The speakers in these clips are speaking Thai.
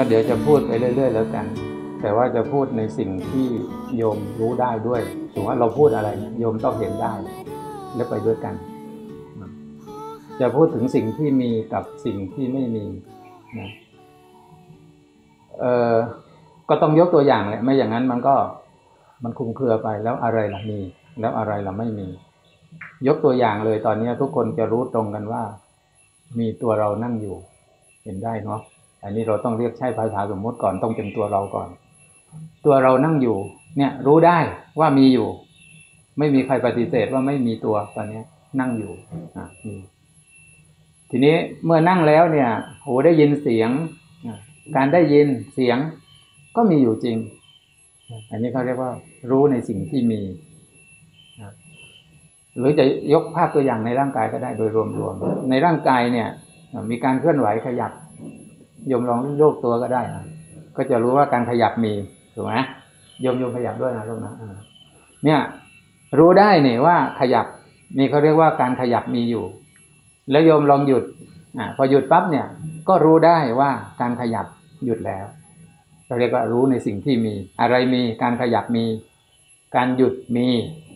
ก็เดี๋ยวจะพูดไปเรื่อย ๆ แล้วกัน แต่ว่าจะพูดในสิ่งที่โยมรู้ได้ด้วยถือว่าเราพูดอะไรโยมต้องเห็นได้และไปด้วยกัน จะพูดถึงสิ่งที่มีกับสิ่งที่ไม่มีนะเออก็ต้องยกตัวอย่างแหละไม่อย่างนั้นมันก็มันคลุมเครือไปแล้วอะไรล่ะมี แล้วอะไรล่ะไม่มี ยกตัวอย่างเลยตอนนี้ทุกคนจะรู้ตรงกันว่า มีตัวเรานั่งอยู่ เห็นได้เนาะ อันนี้เราต้องเรียกใช้ภาษาสมมติก่อนต้องเป็นตัวเราก่อน ตัวเรานั่งอยู่ เนี่ยรู้ได้ว่ามีอยู่ ไม่มีใครปฏิเสธว่าไม่มีตัวตอนนี้นั่งอยู่อะมีทีนี้เมื่อนั่งแล้วเนี่ยโหได้ยินเสียงการได้ยินเสียงก็มีอยู่จริง อันนี้เขาเรียกว่า รู้ในสิ่งที่มี หรือจะยกภาพตัวอย่างในร่างกายก็ได้โดยรวมๆ ในร่างกายเนี่ย มีการเคลื่อนไหวขยับ ยมลองโยกตัวก็ได้นะก็จะรู้ว่าการขยับมีถูกไหมยมยมขยับด้วยนะลูกนะเนี่ย รู้ได้เนี่ยว่าขยับนี่เขาเรียกว่าการขยับมีอยู่ แล้วโยมลองหยุดอ่าพอหยุดปั๊บเนี่ย ก็รู้ได้ว่าการขยับหยุดแล้วเราเรียกว่ารู้ในสิ่งที่มี อะไรมีการขยับมี การหยุดมี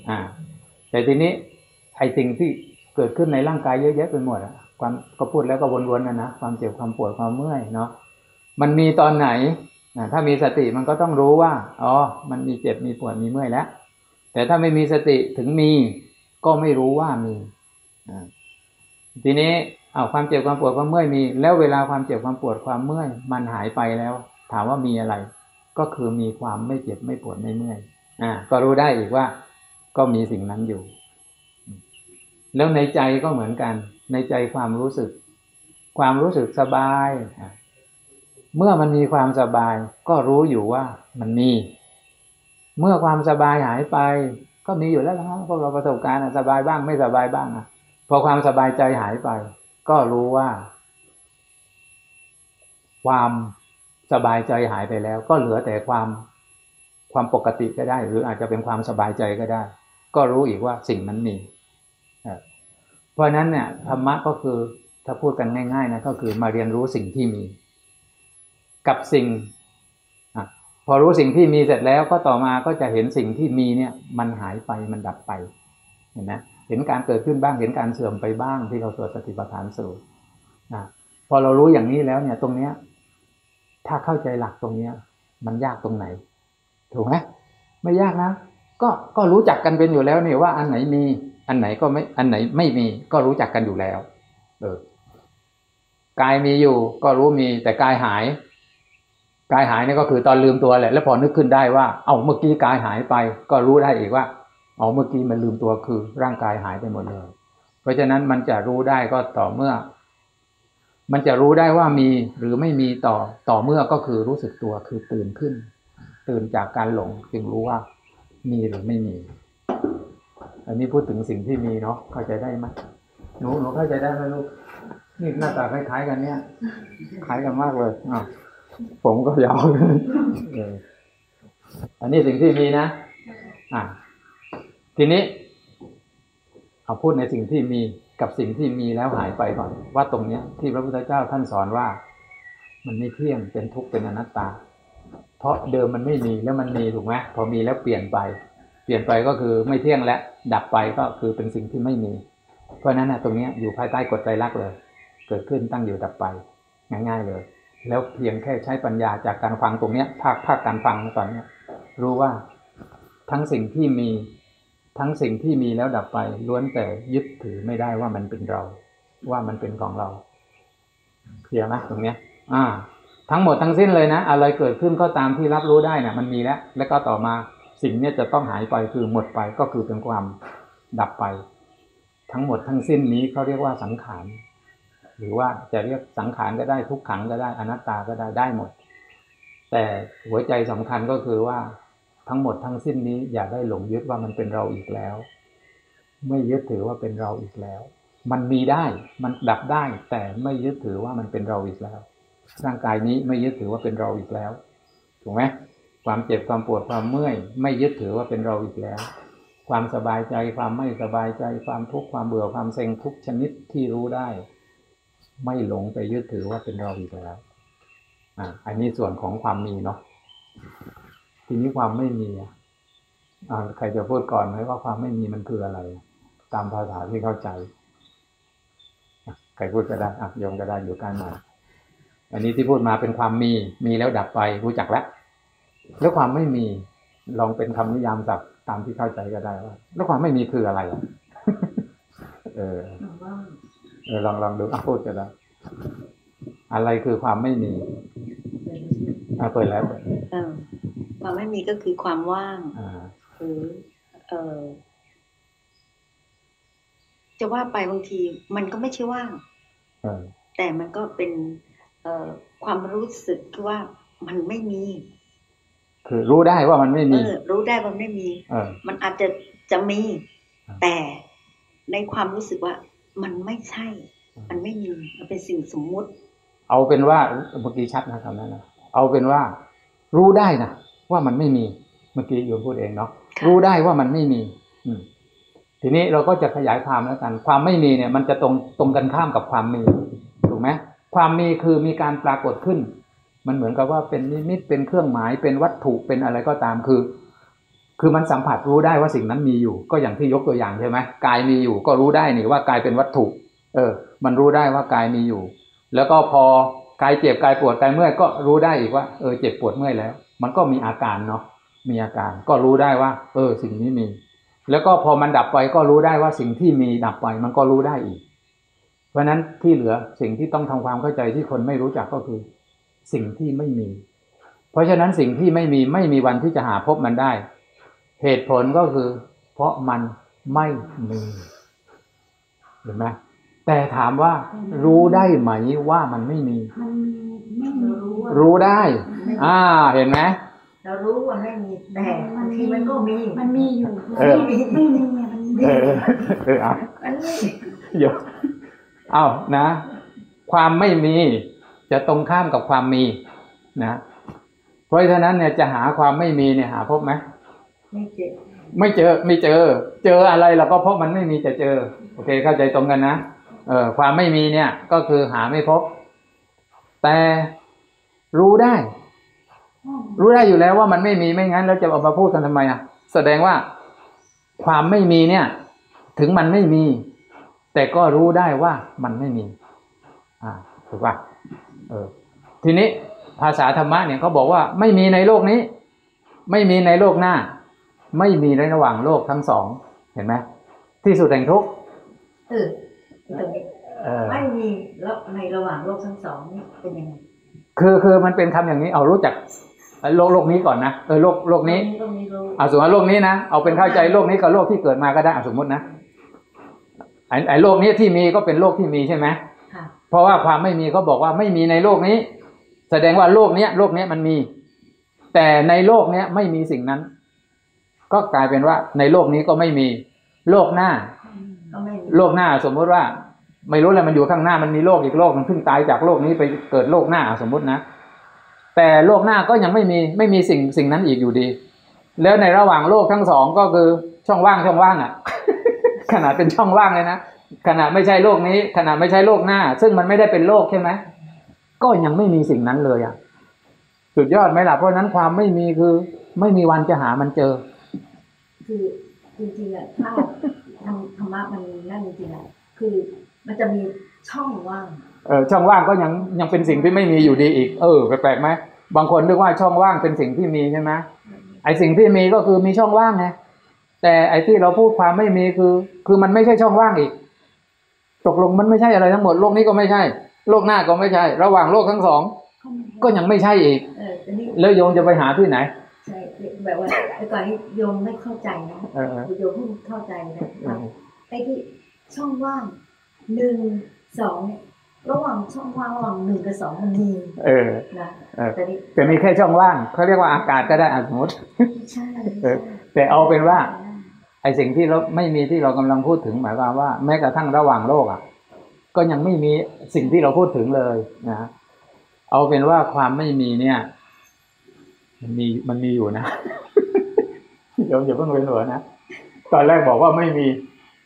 อ่าแต่ทีนี้ไอ้สิ่งที่เกิดขึ้นในร่างกายเยอะแยะไปหมดอะ ความก็พูดแล้วก็วนๆนะนะความเจ็บความปวดความเมื่อยเนาะมันมีตอนไหนถ้ามีสติมันก็ต้องรู้ว่าอ๋อมันมีเจ็บมีปวดมีเมื่อยแล้ว แต่ถ้าไม่มีสติถึงมีก็ไม่รู้ว่ามีทีนี้เอาความเจ็บความปวดความเมื่อยมี แล้วเวลาความเจ็บความปวดความเมื่อย มันหายไปแล้ว ถามว่ามีอะไร ก็คือมีความไม่เจ็บไม่ปวดไม่เมื่อยอ่าก็รู้ได้อีกว่า ก็มีสิ่งนั้นอยู่ แล้วในใจก็เหมือนกัน ในใจความรู้สึก ความรู้สึกสบาย เมื่อมันมีความสบายก็รู้อยู่ว่ามันมี เมื่อความสบายหายไป ก็มีอยู่แล้วนะพวกเราประสบการณ์สบายบ้างไม่สบายบ้างนะพอความสบายใจหายไป ก็รู้ว่า ความสบายใจหายไปแล้ว ก็เหลือแต่ความความปกติก็ได้ หรืออาจจะเป็นความสบายใจก็ได้ ก็รู้อีกว่าสิ่งนั้นมี เพราะนั้นเนี่ยธรรมะก็คือถ้าพูดกันง่ายๆนะก็คือมาเรียนรู้สิ่งที่มี กับสิ่งอพอรู้สิ่งที่มีเสร็จแล้วก็ต่อมาก็จะเห็นสิ่งที่มีเนี่ยมันหายไปมันดับไปเห็นไหมเห็นการเกิดขึ้นบ้างเห็นการเสื่อมไปบ้างที่เราสวดสติปัฏฐานสูตรพอเรารู้อย่างนี้แล้วเนี่ยตรงเนี้ยถ้าเข้าใจหลักตรงเนี้ย มันยากตรงไหน ถูกไหมไม่ยากนะก็ก็รู้จักกันเป็นอยู่แล้วเนี่ยว่าอันไหนมี อันไหนก็ไม่อันไหนไม่มีก็รู้จักกันอยู่แล้ว เออกายมีอยู่ ก็รู้มี แต่กายหาย กายหายนี่ก็คือตอนลืมตัวแหละ แล้วพอนึกขึ้นได้ว่า เอาเมื่อกี้กายหายไป ก็รู้ได้อีกว่าเอาเมื่อกี้มันลืมตัวคือร่างกายหายไปหมดเลย เพราะฉะนั้นมันจะรู้ได้ก็ต่อเมื่อ มันจะรู้ได้ว่ามีหรือไม่มีต่อต่อเมื่อก็คือรู้สึกตัวคือตื่นขึ้น ตื่นจากการหลงจึงรู้ว่ามีหรือไม่มี อันนี้พูดถึงสิ่งที่มีเนาะเข้าใจได้ไหมหนูหนูเข้าใจได้ไหมลูกนี่หน้าตาคล้ายๆกันเนี่ยคล้ายกันมากเลยอะผมก็ยาวอันนี้สิ่งที่มีนะอะทีนี้เอาพูดในสิ่งที่มีกับสิ่งที่มีแล้วหายไปก่อน ว่าตรงเนี้ย ที่พระพุทธเจ้าท่านสอนว่า มันไม่เที่ยงเป็นทุกข์เป็นอนัตตา เพราะเดิมมันไม่มีแล้วมันมีถูกไหมพอมีแล้วเปลี่ยนไปเป ลี่ยนไปก็คือไม่เที่ยงและดับไปก็คือเป็นสิ่งที่ไม่มี เพราะนั้นนะตรงนี้อยู่ภายใต้กฎใจรักเลย เกิดขึ้นตั้งอยู่ดับไป ง่ายๆเลย แล้วเพียงแค่ใช้ปัญญาจากการฟังตรงเนี้ยภาคภาคการฟังตอนเนี้ยรู้ว่าทั้งสิ่งที่มีทั้งสิ่งที่มีแล้วดับไป ล้วนแต่ยึดถือไม่ได้ว่ามันเป็นเรา ว่ามันเป็นของเราเคลียร์ไหมตรงเนี้ย อ่า ทั้งหมดทั้งสิ้นเลยนะอะไรเกิดขึ้นก็ตามที่รับรู้ได้นี่ยมันมีแล้ว แล้วก็ต่อมา สิ่งนี้จะต้องหายไปคือหมดไปก็คือเป็นความดับไป ทั้งหมดทั้งสิ้นนี้เขาเรียกว่าสังขารหรือว่าจะเรียกสังขารก็ได้ทุกขังก็ได้อนัตตาก็ได้ได้หมด แต่หัวใจสำคัญก็คือว่าทั้งหมดทั้งสิ้นนี้อย่าได้หลงยึดว่ามันเป็นเราอีกแล้ว ไม่ยึดถือว่าเป็นเราอีกแล้ว มันมีได้มันดับได้ แต่ไม่ยึดถือว่ามันเป็นเราอีกแล้ว ร่างกายนี้ไม่ยึดถือว่าเป็นเราอีกแล้วถูกไหม ความเจ็บความปวดความเมื่อย ไม่ยึดถือว่าเป็นเราอีกแล้ว ความสบายใจความไม่สบายใจความทุกข์ความเบื่อความเซ็งทุกชนิดที่รู้ได้ ไม่หลงไปยึดถือว่าเป็นเราอีกแล้วอ่าอันนี้ส่วนของความมีเนาะทีนี้ความไม่มีอะอ่าใครจะพูดก่อนไหมว่าความไม่มีมันคืออะไร ตามภาษาที่เข้าใจใครพูดก็ได้อะโยมก็ได้อยู่ใกล้หน่อยอันนี้ที่พูดมาเป็นความมี มีแล้วดับไปรู้จักแล้ว แล้วความไม่มีลองเป็นคำนิยามศัพท์ตามที่เข้าใจก็ได้ว่า แล้วความไม่มีคืออะไรอะเออเออลองลองดูอะพูดก็ได้อะไรคือความไม่มีอะเปิดแล้วเปิดเออความไม่มีก็คือความว่างอ่าหรือเออจะว่าไปบางที มันก็ไม่ใช่ว่างเออแต่มันก็เป็น เอ่อความรู้สึกที่ว่ามันไม่มี คือรู้ได้ว่ามันไม่เอมีอรู้ได้ว่าไม่มีเออมันอาจจะจะมีอ่าแต่ในความรู้สึกว่ามันไม่ใช่ มันไม่มี มันเป็นสิ่งสมมุติ เอาเป็นว่าเมื่อกี้ชัดนะคำนั้นนะเอาเป็นว่า รู้ได้นะว่ามันไม่มี เมื่อกี้โยมพูดเองเนาะค่ะรู้ได้ว่ามันไม่มี อืมทีนี้เราก็จะขยายความแล้วกัน ความไม่มีเนี่ย มันจะตรงตรงกันข้ามกับความมีถูกไหมความมีคือมีการปรากฏขึ้น มันเหมือนกับว่าเป็นนิมิตเป็นเครื่องหมายเป็นวัตถุเป็นอะไรก็ตามคือ คือมันสัมผัสรู้ได้ว่าสิ่งนั้นมีอยู่ ก็อย่างที่ยกตัวอย่างใช่ไหมกายมีอยู่ ก็รู้ได้นี่ว่ากายเป็นวัตถุ เออ มันรู้ได้ว่ากายมีอยู่ แล้วก็พอกายเจ็บกายปวดกายเมื่อยก็รู้ได้อีกว่าเออเจ็บปวดเมื่อยแล้ว มันก็มีอาการเนาะมีอาการก็รู้ได้ว่า เออ สิ่งนี้มี แล้วก็พอมันดับไปก็รู้ได้ว่าสิ่งที่มีดับไปมันก็รู้ได้อีก เพราะฉะนั้นที่เหลือสิ่งที่ต้องทำความเข้าใจที่คนไม่รู้จักก็คือ สิ่งที่ไม่มี เพราะฉะนั้นสิ่งที่ไม่มีไม่มีวันที่จะหาพบมันได้ เหตุผลก็คือ เพราะมันไม่มีเห็นไหมแต่ถามว่า รู้ได้ไหมว่ามันไม่มีมันมีไม่มีรู้ว่ารู้ได้ไม่อ่า เห็นไหมเรารู้ว่าไม่มีแต่บางทีมันก็มี มันมีอยู่เออไม่มีไม่มีอะมันมีเออเออเอามันมีเดี๋ยวเอานะ ความไม่มี จะตรงข้ามกับความมีนะเพราะฉะนั้นเนี่ยจะหาความไม่มีเนี่ยหาพบไหมไม่เจ็บไม่เจอไม่เจอ เจออะไรเราก็เพราะมันไม่มีจะเจอ โอเค เข้าใจตรงกันนะเออความไม่มีเนี่ย ก็คือหาไม่พบ แต่รู้ได้ รู้ได้อยู่แล้วว่ามันไม่มีไม่งั้นแล้วจะเอามาพูดกันทำไมอะ แสดงว่าความไม่มีเนี่ย ถึงมันไม่มี แต่ก็รู้ได้ว่ามันไม่มี อ่าถูกป่ะเออ ทีนี้ภาษาธรรมะเนี่ยเขาบอกว่าไม่มีในโลกนี้ ไม่มีในโลกหน้า ไม่มีในระหว่างโลกทั้งสอง เห็นไหมที่สุดแห่งทุกข์เออตรงนี้เออไม่มีแล้วในระหว่างโลกทั้งสองนี่เป็นยังไงคือคือมันเป็นคำอย่างนี้เอารู้จักโลกโลกนี้ก่อนนะเออโลกโลกนี้ตรงนี้รู้เอาสมมติว่าโลกนี้นะเอาเป็นเข้าใจโลกนี้กับโลกที่เกิดมาก็ได้เอาสมมตินะไอ้ไอ้โลกนี้ที่มีก็เป็นโลกที่มีใช่ไหมค่ะ เพราะว่าความไม่มีเขาบอกว่าไม่มีในโลกนี้ แสดงว่าโลกเนี้ยโลกเนี้ยมันมี แต่ในโลกเนี้ยไม่มีสิ่งนั้น ก็กลายเป็นว่า ในโลกนี้ก็ไม่มี โลกหน้าก็ไม่มีโลกหน้าสมมุติว่า ไม่รู้อะไรมันอยู่ข้างหน้ามันมีโลกอีกโลกมันเพิ่งตายจากโลกนี้ไปเกิดโลกหน้าอะสมมุตินะ แต่โลกหน้าก็ยังไม่มีไม่มีสิ่งสิ่งนั้นอีกอยู่ดี แล้วในระหว่างโลกทั้งสองก็คือช่องว่างช่องว่างอะขนาดเป็นช่องว่างเลยนะ ขนาดไม่ใช่โลกนี้ขนาดไม่ใช่โลกหน้า ซึ่งมันไม่ได้เป็นโลกใช่ไหมก็ยังไม่มีสิ่งนั้นเลยอะสุดยอดไหมล่ะเพราะฉะนั้นความไม่มีคือ ไม่มีวันจะหามันเจอ คือจริงๆอะถ้าทำธรรมะมันนั่นจริงๆอะคือมันจะมีช่องว่างเออช่องว่างก็ยังยังเป็นสิ่งที่ไม่มีอยู่ดีอีก เออแปลกๆไหมบางคนนึกว่าช่องว่างเป็นสิ่งที่มีใช่ไหมไอสิ่งที่มีก็คือมีช่องว่างไงแต่ไอที่เราพูดความไม่มีคือ คือมันไม่ใช่ช่องว่างอีก ตกลงมันไม่ใช่อะไรทั้งหมดโลกนี้ก็ไม่ใช่ โลกหน้าก็ไม่ใช่ ระหว่างโลกทั้งสอง ก็ยังไม่ใช่อีกเอออันนี้แล้วโยมจะไปหาที่ไหนใช่แบบว่าแต่ก่อนนี้โยมไม่เข้าใจนะเออเออโยมเพิ่งเข้าใจนะเอว่าอไอ้ที่ช่องว่างหนึ่งสองเนี่ยระหว่างช่องว่างระหว่างหนึ่งกับสองมันมีเออนะเออแต่นี่แต่มีแค่ช่องว่างเขาเรียกว่าอากาศก็ได้อะสมมติไม่ใช่เออแต่เอาเป็นว่า ไอสิ่งที่เราไม่มีที่เรากำลังพูดถึงหมายความว่า แม้กระทั่งระหว่างโลกอะ ก็ยังไม่มีสิ่งที่เราพูดถึงเลยนะเอาเป็นว่าความไม่มีเนี่ย มันมีมันมีอยู่นะเดี๋ยวอย่าเพิ่งเวียนหัวนะตอนแรกบอกว่าไม่มี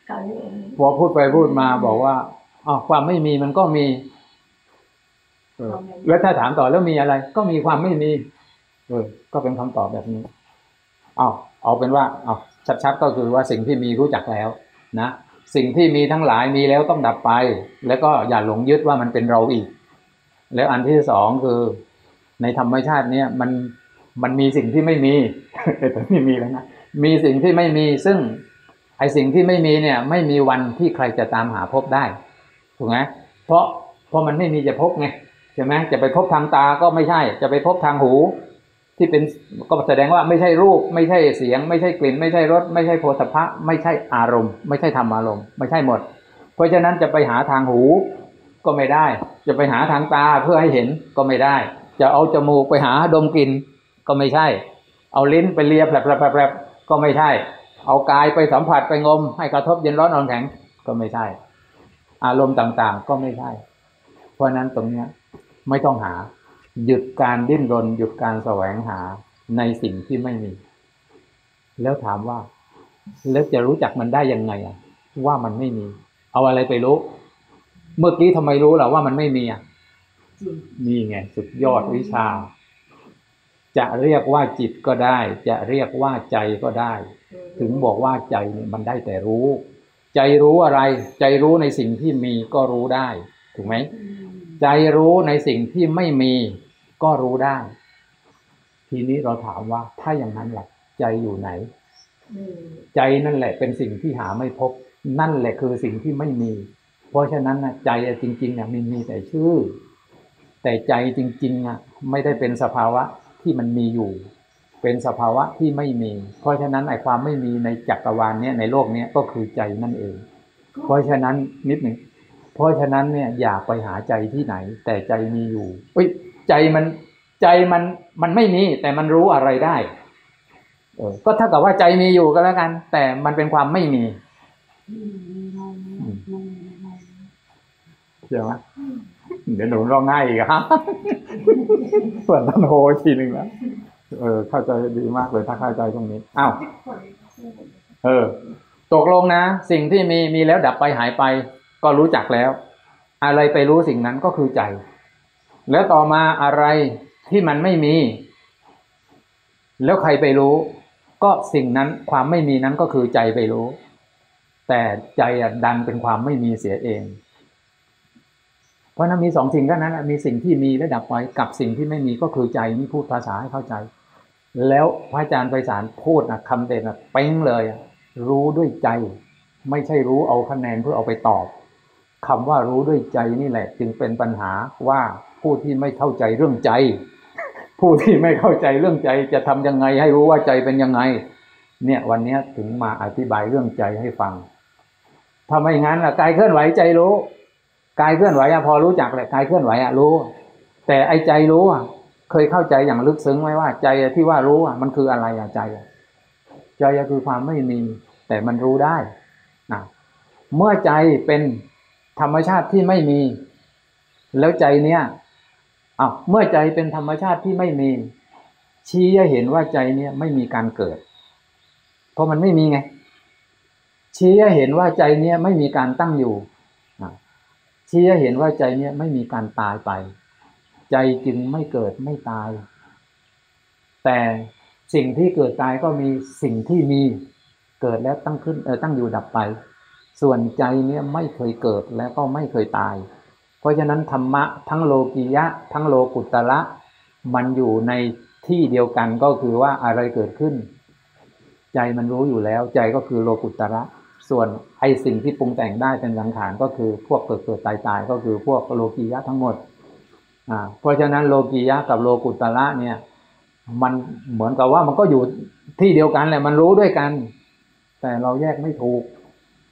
คราวนี้เองพอพูดไปพูดมาบอกว่าอ๋อความไม่มีมันก็มีเออแล้วถ้าถามต่อแล้วมีอะไร ก็มีความไม่มีเออก็เป็นคำตอบแบบนี้ เอาเอาเป็นว่า เอา ชัดๆก็คือว่าสิ่งที่มีรู้จักแล้วนะสิ่งที่มีทั้งหลายมีแล้วต้องดับไป แล้วก็อย่าหลงยึดว่ามันเป็นเราอีก แล้วอันที่สองคือในธรรมชาติเนี่ยมันมันมีสิ่งที่ไม่มีแต่ไม่มีแล้วนะมีสิ่งที่ไม่มีซึ่งไอสิ่งที่ไม่มีเนี่ยไม่มีวันที่ใครจะตามหาพบได้ถูกไหมเพราะเพราะมันไม่มีจะพบไงใช่ไหมจะไปพบทางตาก็ไม่ใช่ จะไปพบทางหู ที่เป็นก็แสดงว่าไม่ใช่รูป ไม่ใช่เสียง ไม่ใช่กลิ่น ไม่ใช่รส ไม่ใช่โผฏฐัพะ ไม่ใช่อารมณ์ ไม่ใช่ธรรมอารมณ์ ไม่ใช่หมด เพราะฉะนั้นจะไปหาทางหูก็ไม่ได้ จะไปหาทางตาเพื่อให้เห็นก็ไม่ได้ จะเอาจมูกไปหาดมกลิ่นก็ไม่ใช่ เอาลิ้นไปเลียแผลบๆก็ไม่ใช่ เอากายไปสัมผัสไปงม ให้กระทบเย็นร้อนอ่อนแข็งก็ไม่ใช่ อารมณ์ต่างๆ ก็ไม่ใช่ เพราะฉะนั้นตรงเนี้ยไม่ต้องหา หยุดการดิ้นรนหยุดการแสวงหาในสิ่งที่ไม่มี แล้วถามว่า แล้วจะรู้จักมันได้ยังไงอะ ว่ามันไม่มี เอาอะไรไปรู้ เมื่อกี้ทำไมรู้ล่ะว่ามันไม่มีอะนี่ไงสุดยอดวิชา จะเรียกว่าจิตก็ได้ จะเรียกว่าใจก็ได้ ถึงบอกว่าใจเนี่ยมันได้แต่รู้ ใจรู้อะไร ใจรู้ในสิ่งที่มีก็รู้ได้ ถูกไหม ใจรู้ในสิ่งที่ไม่มี ก็รู้ได้ ทีนี้เราถามว่าถ้าอย่างนั้นล่ะใจอยู่ไหนอืมใจนั่นแหละเป็นสิ่งที่หาไม่พบ นั่นแหละคือสิ่งที่ไม่มี เพราะฉะนั้นนะใจอะจริงๆอะมันมีแต่ชื่อ แต่ใจจริงๆอะไม่ได้เป็นสภาวะที่มันมีอยู่ เป็นสภาวะที่ไม่มี เพราะฉะนั้นไอ้ความไม่มีในจักรวาลเนี้ยในโลกเนี้ยก็คือใจนั่นเอง เพราะฉะนั้นนิดหนึ่งเพราะฉะนั้นเนี่ยอย่าไปหาใจที่ไหน แต่ใจมีอยู่เอ้ย ใจมันใจมันมันไม่มีแต่มันรู้อะไรได้เออก็เท่ากับว่าใจมีอยู่ก็แล้วกัน แต่มันเป็นความไม่มีใช่ไหมเดี๋ยวหนูร้องไห้อีกครับส่วนท่านโฮอีกทีหนึ่งแล้วเออ เข้าใจดีมากเลยถ้าเข้าใจตรงนี้อ้าวเออ ตกลงนะ สิ่งที่มีมีแล้วดับไปหายไป ก็รู้จักแล้ว อะไรไปรู้สิ่งนั้นก็คือใจ แล้วต่อมาอะไรที่มันไม่มี แล้วใครไปรู้ ก็สิ่งนั้นความไม่มีนั้นก็คือใจไปรู้ แต่ใจดันเป็นความไม่มีเสียเอง เพราะนั้นมีสองสิ่งเท่นั้นมีสิ่งที่มีและดับไปกับสิ่งที่ไม่มีก็คือใจนี่พูดภาษาให้เข้าใจ แล้วพระอาจารย์ไพศาลพูดนะคำเด่นนะเป้งเลย รู้ด้วยใจ ไม่ใช่รู้เอาคะแนนเพื่อเอาไปตอบคำว่ารู้ด้วยใจนี่แหละ จึงเป็นปัญหาว่า ผู้ที่ไม่เข้าใจเรื่องใจ ผู้ที่ไม่เข้าใจเรื่องใจจะทำยังไง ให้รู้ว่าใจเป็นยังไง เนี่ยวันนี้ถึงมาอธิบายเรื่องใจให้ฟังถ้าไมงั้นล่ะกายเคลื่อนไหวใจรู้กายเคลื่อนไหวอะพอรู้จักแหละกายเคลื่อนไหวอะรู้ แต่ไอ้ใจรู้อะเคยเข้าใจอย่างลึกซึ้งไหมว่าใจที่ว่ารู้อะมันคืออะไรอะใจใจคือความไม่มี แต่มันรู้ได้นะเมื่อใจเป็นธรรมชาติที่ไม่มี แล้วใจเนี้ย อ้าวเมื่อใจเป็นธรรมชาติที่ไม่มี ชี้ให้เห็นว่าใจเนี้ยไม่มีการเกิด เพราะมันไม่มีไง ชี้ให้เห็นว่าใจเนี้ยไม่มีการตั้งอยู่ชี้ให้เห็นว่าใจเนี้ยไม่มีการตายไป ใจจึงไม่เกิดไม่ตาย แต่สิ่งที่เกิดตายก็มีสิ่งที่มีเกิดแล้วตั้งขึ้นเออตั้งอยู่ดับไป ส่วนใจเนี้ยไม่เคยเกิดแล้วก็ไม่เคยตาย เพราะฉะนั้นธรรมะทั้งโลกียะ ทั้งโลกุตระมันอยู่ในที่เดียวกันก็คือว่าอะไรเกิดขึ้น ใจมันรู้อยู่แล้ว ใจก็คือโลกุตระ ส่วนไอสิ่งที่ปรุงแต่งได้เป็นสังขารก็คือพวกเกิดเกิดตายตายก็คือพวกโลกียะทั้งหมดอ่าเพราะฉะนั้นโลกียะกับโลกุตระเนี่ย มันเหมือนกับว่ามันก็อยู่ที่เดียวกันแหละมันรู้ด้วยกัน แต่เราแยกไม่ถูก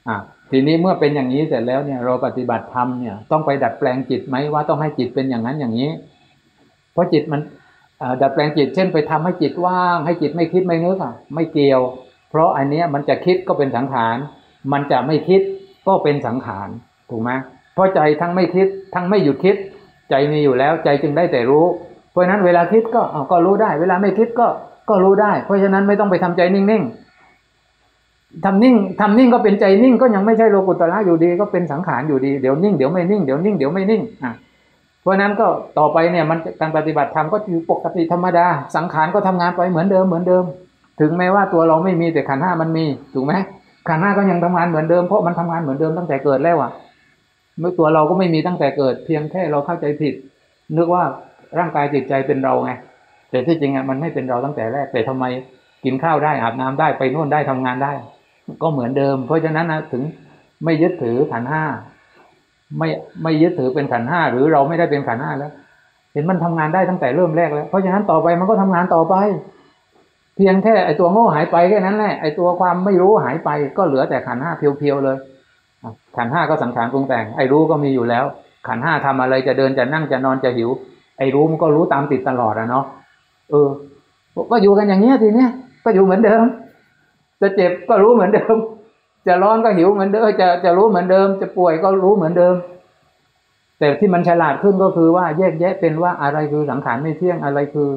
อ่า ทีนี้เมื่อเป็นอย่างนี้เสร็จแล้วเนี่ยเราปฏิบัติธรรมเนี่ยต้องไปดัดแปลงจิตไหมว่าต้องให้จิตเป็นอย่างนั้นอย่างนี้ เพราะจิตมันดัดแปลงจิต เช่นไปทำให้จิตว่าง ให้จิตไม่คิดไม่นึกอะไม่เกี่ยว เพราะอันเนี้ยมันจะคิดก็เป็นสังขาร มันจะไม่คิดก็เป็นสังขารถูกไหมเพราะใจทั้งไม่คิดทั้งไม่หยุดคิด ใจมีอยู่แล้วใจจึงได้แต่รู้ เพราะฉะนั้นเวลาคิดก็ก็รู้ได้ เวลาไม่คิดก็ก็รู้ได้ เพราะฉะนั้นไม่ต้องไปทำใจนิ่งๆ ทำนิ่งทำนิ่งก็เป็นใจนิ่งก็ยังไม่ใช่โลกุตระอยู่ดีก็เป็นสังขารอยู่ดีเดี๋ยวนิ่งเดี๋ยวไม่นิ่งเดี๋ยวนิ่งเดี๋ยวไม่นิ่งอะเพราะนั้นก็ต่อไปเนี่ยมันการปฏิบัติธรรมก็อยู่ปกติธรรมดา สังขารก็ทำงานไปเหมือนเดิมเหมือนเดิม ถึงแม้ว่าตัวเราไม่มีแต่ขันห้ามันมีถูกไหมขันห้าก็ยังทำงานเหมือนเดิมเพราะมันทำงานเหมือนเดิมตั้งแต่เกิดแล้วอะเมื่อตัวเราก็ไม่มีตั้งแต่เกิด เพียงแค่เราเข้าใจผิด นึกว่าร่างกายจิตใจเป็นเราไงแต่ที่จริงอะมันไม่เป็นเราตั้งแต่แรกแต่ทำไมกินข้าวได้อาบน้ำได้ไปนู่นได้ทำงานได้ ก็เหมือนเดิม เพราะฉะนั้นนะถึงไม่ยึดถือขันห้าไม่ไม่ยึดถือเป็นขันห้าหรือเราไม่ได้เป็นขันห้าแล้ว เห็นมันทำงานได้ตั้งแต่เริ่มแรกแล้วเพราะฉะนั้นต่อไปมันก็ทำงานต่อไป เพียงแค่ไอตัวโง่หายไปแค่นั้นแหละไอตัวความไม่รู้หายไปก็เหลือแต่ขันห้าเพียวๆเลยขันห้าก็สังขารปรุงแต่งไอรู้ก็มีอยู่แล้ว ขันห้าทำอะไรจะเดินจะนั่งจะนอนจะหิว ไอรู้มันก็รู้ตามติดตลอดอะเนาะเออ ก็อยู่กันอย่างเนี้ยทีเนี้ยก็อยู่เหมือนเดิม จะเจ็บก็รู้เหมือนเดิม จะร้อนก็หิวเหมือนเดิมจะจะรู้เหมือนเดิม จะป่วยก็รู้เหมือนเดิม แต่ที่มันฉลาดขึ้นก็คือว่าแยกแยะเป็นว่าอะไรคือสังขารไม่เที่ยงอะไรคือ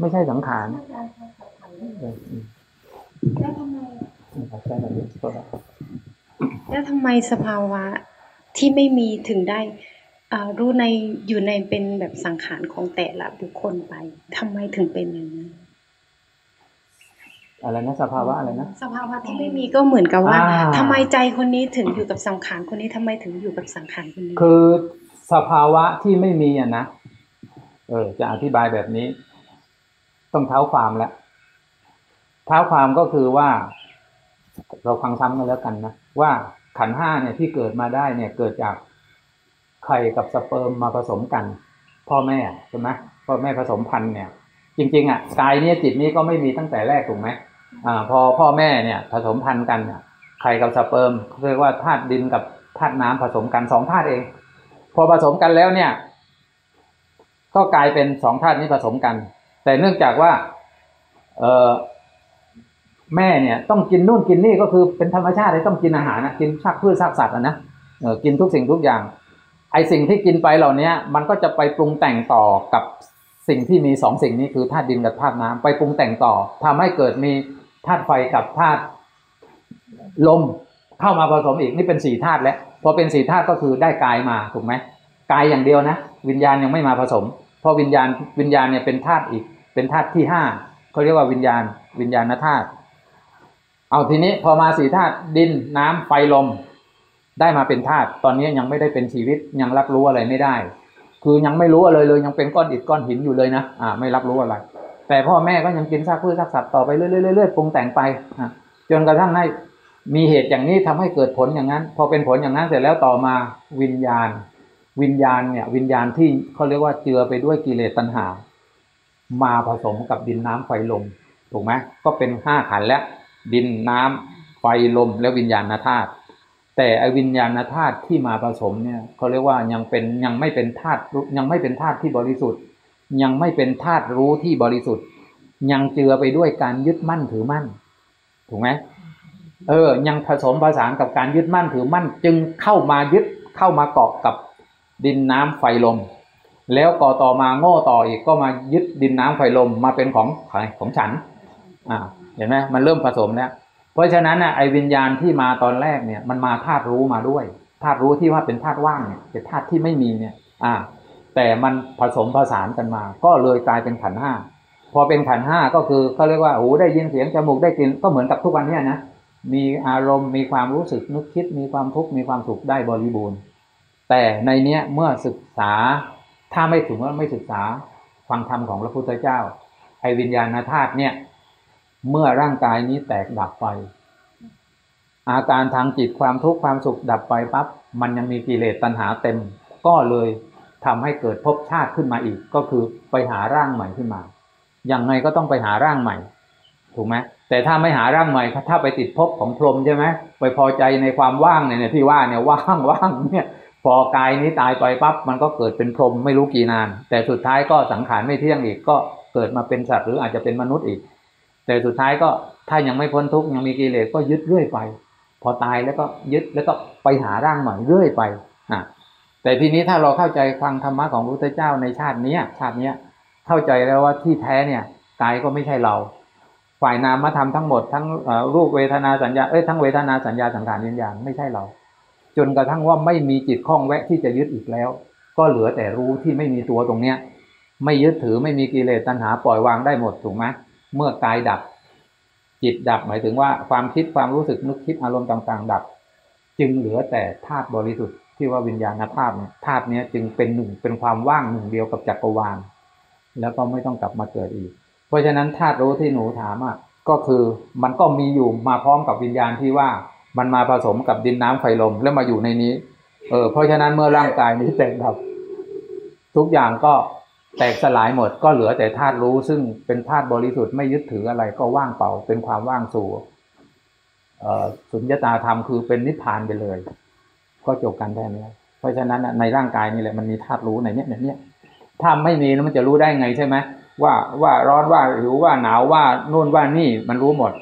ไม่ใช่สังขารแล้วทำไมแบบนี้ก็ได้แล้วทำไมสภาวะที่ไม่มีถึงได้อ่ารู้ในอยู่ในเป็นแบบสังขารของแต่ละบุคคลไปทำไมถึงเป็นอย่างนั้น อะไรนะสภาวะอะไรนะสภาวะที่ไม่มีก็เหมือนกับว่าอ่าทำไมใจคนนี้ถึงอยู่กับสังขารคนนี้ทำไมถึงอยู่กับสังขารคนนี้คือสภาวะที่ไม่มีอะนะเออจะอธิบายแบบนี้ ต้องเท้าความแล้วเท้าความก็คือว่า เราฟังซ้ำกันแล้วกันนะว่าขันธ์ห้าเนี่ยที่เกิดมาได้เนี่ย เกิดจากไข่กับสเปิร์มมาผสมกัน พ่อแม่ใช่ไหมพ่อแม่ผสมพันธุ์เนี่ย จริง ๆ อะกายเนี่ยจิตนี้ก็ไม่มีตั้งแต่แรกถูกไหม อพอพ่อแม่เนี่ยผสมพันธุ์กันเนี่ยไข่กับสเปิร์มเรียกว่าธาตุดินกับธาตุน้ำผสมกันสองธาตุเอง พอผสมกันแล้วเนี่ย ก็กลายเป็นสองธาตุนี้ผสมกัน แต่เนื่องจากว่า เออแม่เนี่ย ต้องกินนู่นกินนี่ก็คือเป็นธรรมชาติเลยต้องกินอาหารนะกินซากพืชซากสัตว์อะนะเออกินทุกสิ่งทุกอย่าง ไอสิ่งที่กินไปเหล่านี้มันก็จะไปปรุงแต่งต่อกับสิ่งที่มีสองสิ่งนี้คือธาตุดินกับธาตุน้ำไปปรุงแต่งต่อทำให้เกิดมี ธาตุไฟกับธาตุลมเข้ามาผสมอีกนี่เป็นสี่ธาตุแล้วพอเป็นสี่ธาตุก็คือได้กายมาถูกไหมกายอย่างเดียวนะ วิญญาณยังไม่มาผสม เพราะวิญญาณวิญญาณเนี่ยเป็นธาตุอีก เป็นธาตุที่ห้าเขาเรียกว่าวิญญาณ วิญญาณธาตุเอาทีนี้พอมาสี่ธาตุดินน้ำไฟลม ได้มาเป็นธาตุตอนนี้ยังไม่ได้เป็นชีวิตยังรับรู้อะไรไม่ได้ คือยังไม่รู้อะไรเลยยังเป็นก้อนอิฐก้อนหินอยู่เลยนะอ่าไม่รับรู้อะไร แต่พ่อแม่ก็ยังกินซากพืชซากสัตว์ต่อไปเรื่อยๆเรื่อยๆปรุงแต่งไปจนกระทั่งให้มีเหตุอย่างนี้ทำให้เกิดผลอย่างนั้น พอเป็นผลอย่างนั้นเสร็จแล้วต่อมาวิญญาณ วิญญาณเนี่ย วิญญาณที่เขาเรียกว่าเจือไปด้วยกิเลสตัณหา มาผสมกับดินน้ำไฟลมถูกไหมก็เป็นห้าขันแล้ว ดินน้ำไฟลมและวิญญาณธาตุแต่ไอวิญญาณธาตุที่มาผสมเนี่ยเขาเรียกว่ายังเป็นยังไม่เป็นธาตุยังไม่เป็นธาตุที่บริสุทธิ์ ยังไม่เป็นธาตุรู้ที่บริสุทธิ์ ยังเจือไปด้วยการยึดมั่นถือมั่น ถูกไหมเออ ยังผสมผสานกับการยึดมั่นถือมั่น จึงเข้ามายึดเข้ามาเกาะกับดินน้ำไฟลม แล้วก่อต่อมาโง่ต่ออีกก็มายึดดินน้ำไฟลมมาเป็นของใครของฉันอ่าเห็นไหมมันเริ่มผสมแล้วเพราะฉะนั้นน่ะไอ้วิญญาณที่มาตอนแรกเนี่ย มันมาธาตุรู้มาด้วยธาตุรู้ที่ว่าเป็นธาตุว่างเนี่ยเป็นธาตุที่ไม่มีเนี่ย อ่า แต่มันผสมผสานกันมา ก็เลยกลายเป็นขันห้าพอเป็นขันห้าก็คือเขาเรียกว่าหูได้ยินเสียงจมูกได้กลิ่นก็เหมือนกับทุกวันเนี้ยนะมีอารมณ์มีความรู้สึกนึกคิด มีความทุกข์มีความสุขได้บริบูรณ์ แต่ในเนี้ยเมื่อศึกษาถ้าไม่ถึงว่าไม่ศึกษาฟังธรรมของพระพุทธเจ้าไอวิญญาณธาตุเนี่ยเมื่อร่างกายนี้แตกดับไป อาการทางจิตความทุกข์ความสุขดับไปปั๊บมันยังมีกิเลสตัณหาเต็ม ก็เลย ทำให้เกิดภพชาติขึ้นมาอีก ก็คือไปหาร่างใหม่ขึ้นมา อย่างไงก็ต้องไปหาร่างใหม่ ถูกไหมแต่ถ้าไม่หาร่างใหม่ถ้าไปติดภพของพรหมใช่ไหมไปพอใจในความว่างเนี่ยเนี่ยที่ว่าเนี่ยว่างว่างเนี่ยพอกายนี้ตายไปปั๊บมันก็เกิดเป็นพรหมไม่รู้กี่นาน แต่สุดท้ายก็สังขารไม่เที่ยงอีกก็เกิดมาเป็นสัตว์หรืออาจจะเป็นมนุษย์อีก แต่สุดท้ายก็ถ้ายังไม่พ้นทุกข์ยังมีกิเลสก็ยึดเรื่อยไป พอตายแล้วก็ยึดแล้วก็ไปหาร่างใหม่เรื่อยไปอะ แต่ทีนี้ถ้าเราเข้าใจฟังธรรมะของพระพุทธเจ้าในชาติเนี้ยชาติเนี้ยเข้าใจแล้วว่าที่แท้เนี่ยกายก็ไม่ใช่เรา ฝ่ายนามธรรมทั้งหมดทั้งรูปเวทนาสัญญาเอ้ยทั้งเวทนาสัญญาสังขารวิญญาณไม่ใช่เรา จนกระทั่งว่าไม่มีจิตข้องแวะที่จะยึดอีกแล้ว ก็เหลือแต่รู้ที่ไม่มีตัวตรงเนี้ยไม่ยึดถือไม่มีกิเลสตัณหาปล่อยวางได้หมดถูกไหมเมื่อกายดับ จิตดับหมายถึงว่าความคิดความรู้สึกนึกคิดอารมณ์ต่างๆ ดับ จึงเหลือแต่ธาตุบริสุทธิ์ ที่ว่าวิญญาณธาตุเนี่ยธาตุนี้จึงเป็นหนึ่งเป็นความว่างหนึ่งเดียวกับจักรวาล แล้วก็ไม่ต้องกลับมาเกิดอีก เพราะฉะนั้นธาตุรู้ที่หนูถามอะก็คือมันก็มีอยู่มาพร้อมกับวิญญาณที่ว่ามันมาผสมกับดินน้ำไฟลมแล้วมาอยู่ในนี้เออเพราะฉะนั้นเมื่อร่างกายนี้แตกดับ ทุกอย่างก็แตกสลายหมดก็เหลือแต่ธาตุรู้ ซึ่งเป็นธาตุบริสุทธิ์ไม่ยึดถืออะไรก็ว่างเปล่าเป็นความว่างสู่เอ่อสุญญตาธรรมคือเป็นนิพพานไปเลย ก็จบกันแค่นี้เพราะฉะนั้นน่ะในร่างกายนี่แหละมันมีธาตุรู้ในเนี้ยในเนี้ยถ้าไม่มีแล้วมันจะรู้ได้ไงใช่ไหมว่าว่าร้อนว่าหิวว่าหนาวว่านู่นว่านี่มันรู้หมด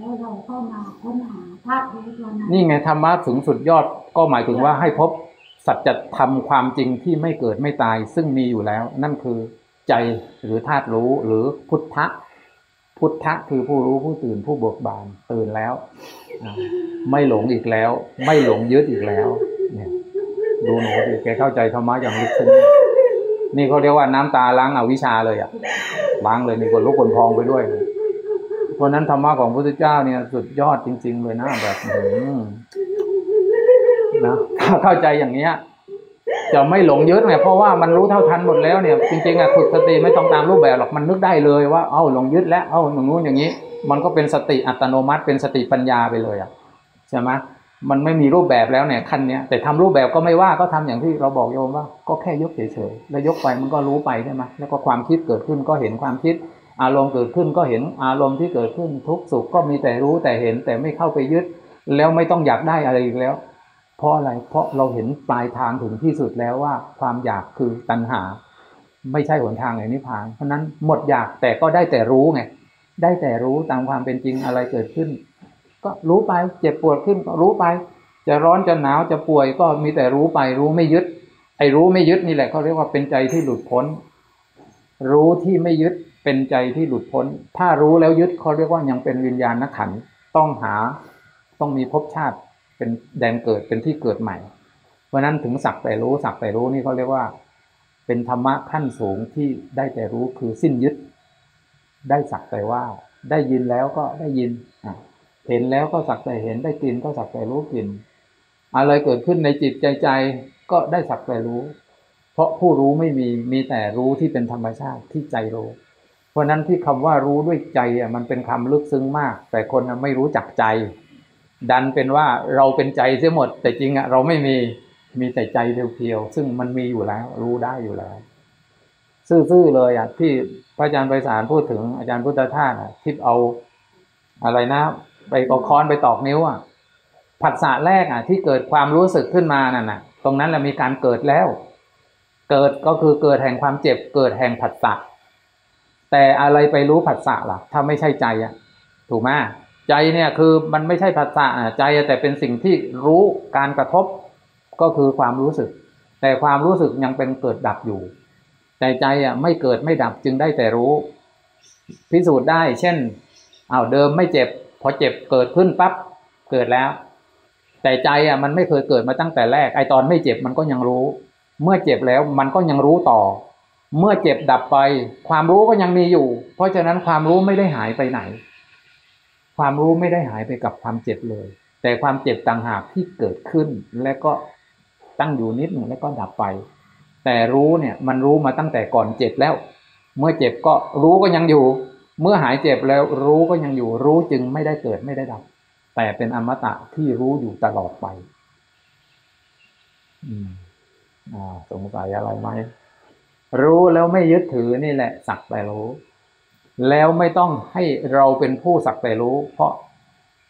แล้วเราก็มาค้นหาธาตุรู้ตัวนั้นนี่ไงธรรมะถึงสุดยอดก็หมายถึงว่าให้พบสัจธรรมความจริงที่ไม่เกิดไม่ตาย ซึ่งมีอยู่แล้ว นั่นคือใจหรือธาตุรู้หรือพุทธะพุทธะคือผู้รู้ผู้ตื่นผู้เบิกบานตื่นแล้วอ่า ไม่หลงอีกแล้ว ไม่หลงยึดอีกแล้ว เนี่ยดูหนูดิแกเข้าใจธรรมะอย่างลึกซึ้งนี่เขาเรียกว่าน้ำตาล้างอวิชชาเลยอะล้างเลยมีคนลุกคนพองไปด้วยเพราะนั้นธรรมะของพระพุทธเจ้าเนี่ยสุดยอดจริง ๆ เลยนะแบบอืนะถ้าเข้าใจอย่างเนี้ยจะไม่หลงยึดไงเพราะว่ามันรู้เท่าทันหมดแล้วเนี่ยจริงๆอะฝึกสติไม่ต้องตามรูปแบบหรอกมันนึกได้เลยว่าเอ้าหลงยึดแล้วเอ้าอย่างนู้นอย่างนี้ มันก็เป็นสติอัตโนมัติเป็นสติปัญญาไปเลยอะใช่ไหมมันไม่มีรูปแบบแล้วเนี่ยขั้นเนี้ยแต่ทำรูปแบบก็ไม่ว่าก็ทำอย่างที่เราบอกโยมว่า ก็แค่ยกเฉยๆแล้วยกไปมันก็รู้ไปใช่ไหมแล้วก็ความคิดเกิดขึ้นก็เห็นความคิด อารมณ์เกิดขึ้นก็เห็นอารมณ์ที่เกิดขึ้นทุกข์สุขก็มีแต่รู้แต่เห็นแต่ไม่เข้าไปยึด แล้วไม่ต้องอยากได้อะไรอีกแล้ว เพราะอะไรเพราะเราเห็นปลายทางถึงที่สุดแล้วว่า ความอยากคือตัณหา ไม่ใช่หนทางแห่งนิพพานเพราะนั้นหมดอยากแต่ก็ได้แต่รู้ไง ได้แต่รู้ตามความเป็นจริงอะไรเกิดขึ้น ก็รู้ไปเจ็บปวดขึ้นก็รู้ไป จะร้อนจะหนาวจะป่วยก็มีแต่รู้ไปรู้ไม่ยึด ไอ้รู้ไม่ยึดนี่แหละเขาเรียกว่าเป็นใจที่หลุดพ้น รู้ที่ไม่ยึดเป็นใจที่หลุดพ้น ถ้ารู้แล้วยึดเขาเรียกว่ายังเป็นวิญญาณนักขันต้องหาต้องมีภพชาติเป็นแดนเกิดเป็นที่เกิดใหม่ เพราะนั้นถึงสักแต่รู้สักแต่รู้นี่เขาเรียกว่า เป็นธรรมะขั้นสูงที่ได้แต่รู้คือสิ้นยึด ได้สักแต่ว่า ได้ยินแล้วก็ได้ยินเห็นแล้วก็สักแต่เห็นได้กลินก็สักแต่รู้กลินอะไรเกิดขึ้นในจิตใจใจก็ได้สักแต่รู้ เพราะผู้รู้ไม่มีมีแต่รู้ที่เป็นธรรมชาติที่ใจรู้ เพราะนั้นที่คำว่ารู้ด้วยใจอะมันเป็นคำลึกซึ้งมาก แต่คนน่ะไม่รู้จักใจ ดันเป็นว่าเราเป็นใจเสียหมด แต่จริงอะเราไม่มีมีแต่ใจเพียวๆซึ่งมันมีอยู่แล้ว รู้ได้อยู่แล้ว ซื่อๆเลยอะที่พระอาจารย์ไพศาลพูดถึงอาจารย์พุทธทาสอะที่เอาอะไรนะไปเอาค้อนไปตอกนิ้วอะผัสสะแรกอะที่เกิดความรู้สึกขึ้นมานั่นน่ะ ตรงนั้นแหละมีการเกิดแล้ว เกิดก็คือเกิดแห่งความเจ็บ เกิดแห่งผัสสะแต่อะไรไปรู้ผัสสะล่ะ ถ้าไม่ใช่ใจอะ ถูกไหมใจเนี่ยคือมันไม่ใช่ผัสสะอะใจแต่เป็นสิ่งที่รู้การกระทบก็คือความรู้สึก แต่ความรู้สึกยังเป็นเกิดดับอยู่ แต่ใจอะไม่เกิดไม่ดับจึงได้แต่รู้ พิสูจน์ได้ เช่นเอาเดิมไม่เจ็บ พอเจ็บเกิดขึ้นปั๊บเกิดแล้ว แต่ใจอะมันไม่เคยเกิดมาตั้งแต่แรกไอตอนไม่เจ็บมันก็ยังรู้ เมื่อเจ็บแล้วมันก็ยังรู้ต่อ เมื่อเจ็บดับไป ความรู้ก็ยังมีอยู่ เพราะฉะนั้นความรู้ไม่ได้หายไปไหน ความรู้ไม่ได้หายไปกับความเจ็บเลย แต่ความเจ็บต่างหากที่เกิดขึ้นและก็ตั้งอยู่นิดหนึ่งแล้วก็ดับไป แต่รู้เนี่ยมันรู้มาตั้งแต่ก่อนเจ็บแล้ว เมื่อเจ็บก็รู้ก็ยังอยู่ เมื่อหายเจ็บแล้วรู้ก็ยังอยู่ รู้จึงไม่ได้เกิดไม่ได้ดับ แต่เป็นอมตะที่รู้อยู่ตลอดไป อืมอ่าสงสัยอะไรไหมรู้แล้วไม่ยึดถือนี่แหละ สักแต่รู้ แล้วไม่ต้องให้เราเป็นผู้สักแต่รู้ เพราะ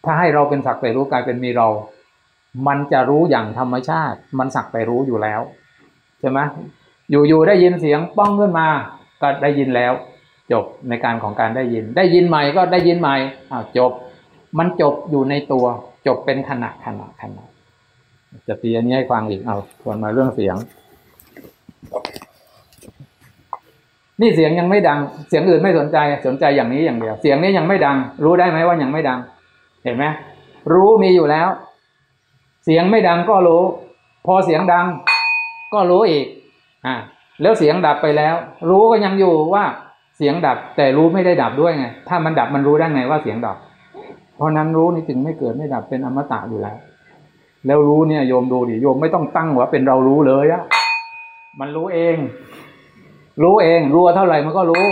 ถ้าให้เราเป็นสักแต่รู้กลายเป็นมีเรา มันจะรู้อย่างธรรมชาติ มันสักแต่รู้อยู่แล้ว ใช่ไหมอยู่ๆได้ยินเสียงป้องขึ้นมา ก็ได้ยินแล้ว จบในการของการได้ยิน ได้ยินใหม่ก็ได้ยินใหม่อ้าวจบ มันจบอยู่ในตัว จบเป็นขณะขณะขณะจะตีอันนี้ให้ฟังอีกเอาทวนมาเรื่องเสียง นี่เสียงยังไม่ดัง เสียงอื่นไม่สนใจสนใจอย่างนี้อย่างเดียว เสียงนี้ยังไม่ดัง รู้ได้ไหมว่ายังไม่ดัง เห็นไหมรู้มีอยู่แล้ว เสียงไม่ดังก็รู้ พอเสียงดัง ก็รู้อีกอ่าแล้วเสียงดับไปแล้ว รู้ก็ยังอยู่ว่าเสียงดับแต่รู้ไม่ได้ดับด้วยไง ถ้ามันดับมันรู้ได้ไงว่าเสียงดับ เพราะนั้นรู้นี่จึงไม่เกิดไม่ดับเป็นอมตะอยู่แล้ว แล้วรู้เนี่ยโยมดูดิโยมไม่ต้องตั้งว่าเป็นเรารู้เลยอะมันรู้เอง รู้เองรู้ว่าเท่าไหร่มันก็รู้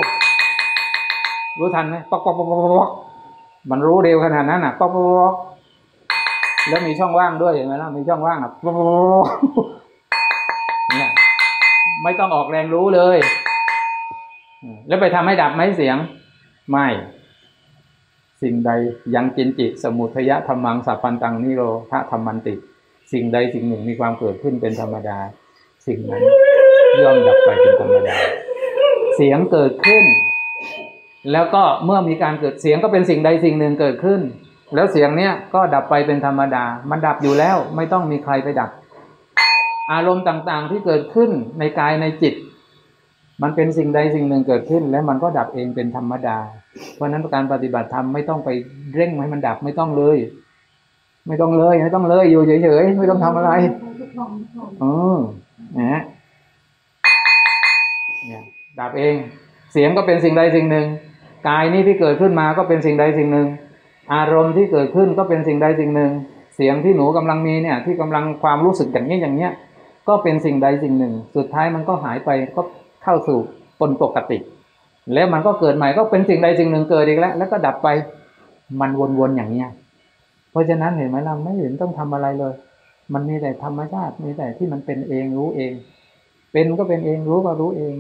รู้ทันไหมป๊อกป๊อกป๊อกป๊อกป๊อกมันรู้เร็วขนาดนั้นอะป๊อกป๊อกป๊อกแล้วมีช่องว่างด้วยเห็นไหมล่ะมีช่องว่างอะป๊อก ไม่ต้องออกแรงรู้เลย แล้วไปทำให้ดับไหมเสียง ไม่ สิ่งใดยังกินจิ สมุทยะธรรมังสัพพันตังนิโรธาธรรมันติ สิ่งใดสิ่งหนึ่งมีความเกิดขึ้นเป็นธรรมดา สิ่งนั้นย่อมดับไปเป็นธรรมดา เสียงเกิดขึ้น แล้วก็เมื่อมีการเกิดเสียงก็เป็นสิ่งใดสิ่งหนึ่งเกิดขึ้น แล้วเสียงเนี้ยก็ดับไปเป็นธรรมดา มันดับอยู่แล้วไม่ต้องมีใครไปดับ อารมณ์ต่างๆที่เกิดขึ้นในกายในจิต มันเป็นสิ่งใดสิ่งหนึ่งเกิดขึ้น แล้วมันก็ดับเองเป็นธรรมดา เพราะฉะนั้นการปฏิบัติธรรมไม่ต้องไปเร่งให้มันดับไม่ต้องเลย ไม่ต้องเลยไม่ต้องเลยอยู่เฉยๆไม่ต้องทำอะไรทุกวันทุกวันเออนะเนี่ยดับเอง เสียงก็เป็นสิ่งใดสิ่งหนึ่งกายนี้ที่เกิดขึ้นมาก็เป็นสิ่งใดสิ่งหนึ่ง อารมณ์ที่เกิดขึ้นก็เป็นสิ่งใดสิ่งหนึ่ง เสียงที่หนูกำลังมีเนี่ย ที่กำลังความรู้สึกอย่างนี้อย่างเนี้ย ก็เป็นสิ่งใดสิ่งหนึ่ง สุดท้ายมันก็หายไปก็เข้าสู่ปนปกติ แล้วมันก็เกิดใหม่ก็เป็นสิ่งใดสิ่งหนึ่งเกิดอีกแล้ว แล้วก็ดับไปมันวนๆอย่างเนี้ยเพราะฉะนั้นเห็นไหมเราไม่เห็นต้องทำอะไรเลย มันมีแต่ธรรมชาติมีแต่ที่มันเป็นเองรู้เอง เป็นก็เป็นเองรู้ก็รู้เอง